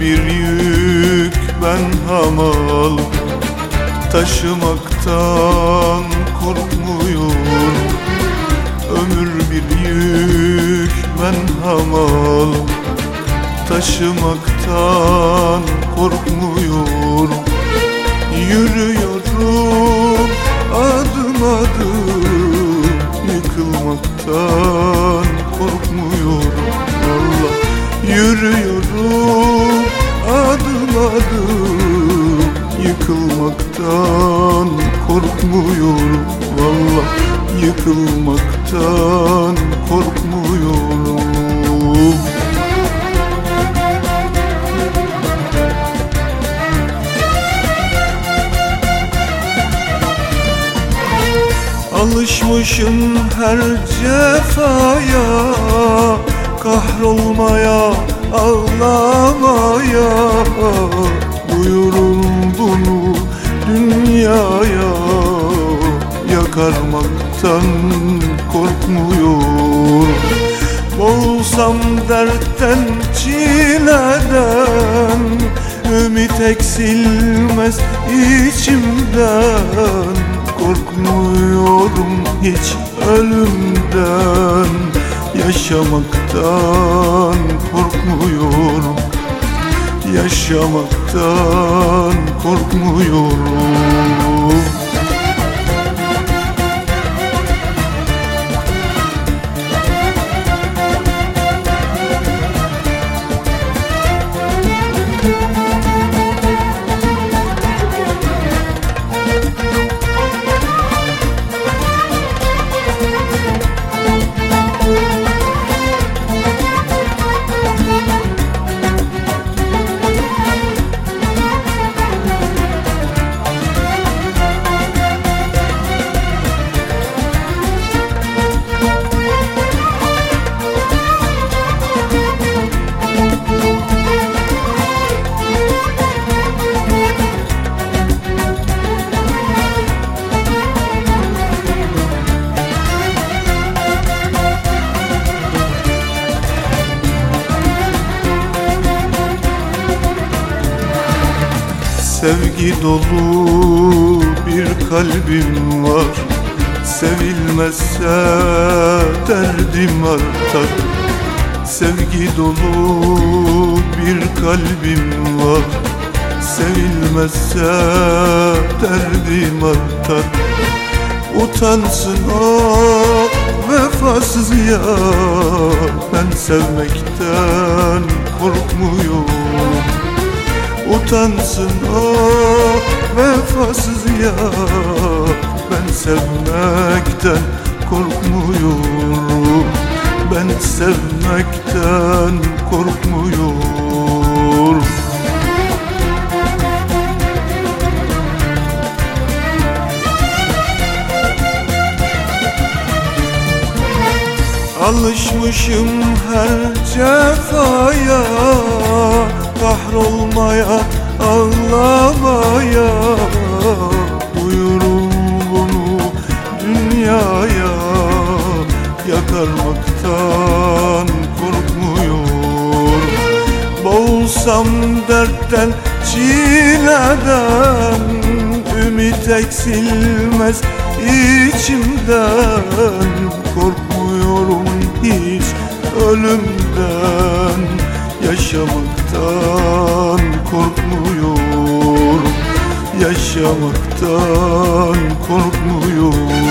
bir yük ben hamal Taşımaktan korkmuyor Ömür bir yük ben hamal Taşımaktan korkmuyor Yürüyorum Yıkılmaktan korkmuyorum. Valla yıkılmaktan korkmuyorum. Alışmışım her cefaya Kahrolmaya, ağlamaya. Buyurun bunu Yakarmaktan korkmuyorum Boğulsam dertten, çileden Ümit eksilmez içimden. Korkmuyorum hiç ölümden Yaşamaktan korkmuyorum. Yaşamaktan korkmuyorum Sevgi dolu bir kalbim var. Sevilmezse derdim artar. Sevgi dolu bir kalbim var. Sevilmezse derdim artar. Utansın o vefasız ya Ben sevmekten korkmuyorum Utansın o vefasız ya. Ben sevmekten korkmuyorum. Ben sevmekten korkmuyorum. Alışmışım her cefaya Yakarmaktan korkmuyorum Boğulsam dertten, çileden Ümit eksilmez içimden. Korkmuyorum hiç ölümden Yaşamaktan korkmuyorum Yaşamaktan korkmuyorum